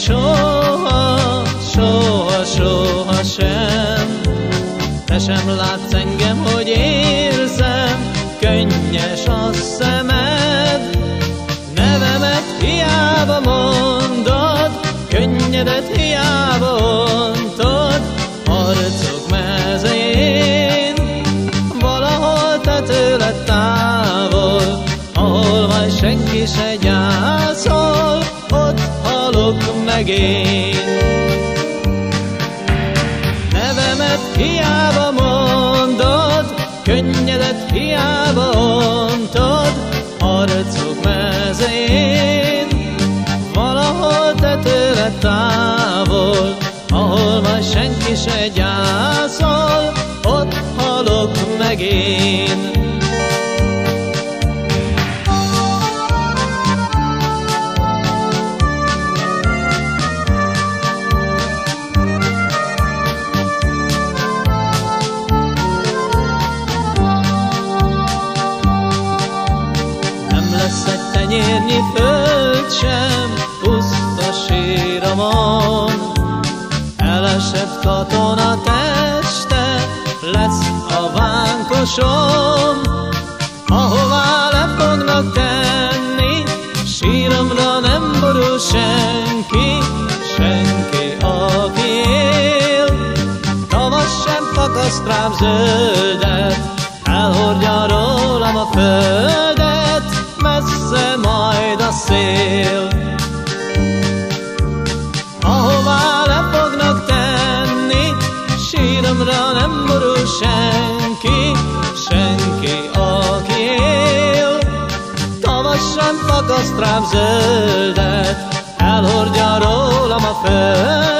soha, soha, soha sem. Te sem látsz engem, hogy érzem, könnyes a szemed. Nevemet hiába mondod, könnyedet hiába ontod, harcok mezején. Valahol te tőled távol, ahol majd senki se gyászol, én. Nevemet hiába mondod, könnyedet hiába ontod, harcok mezején. Valahol te tőle távol, ahol majd senki se gyászol, ott halok meg én. Tenyérnyi föld sem, puszta síramon. Elesett katona teste, lesz a vánkosom, ahová le fognak tenni, síromra nem borul senki, senki, aki él. Tavasz sem fakaszt rám zöldet, elhordja senki, senki, aki él. Tavasz sem fakaszt rám zöldet, elhordja rólam a földet,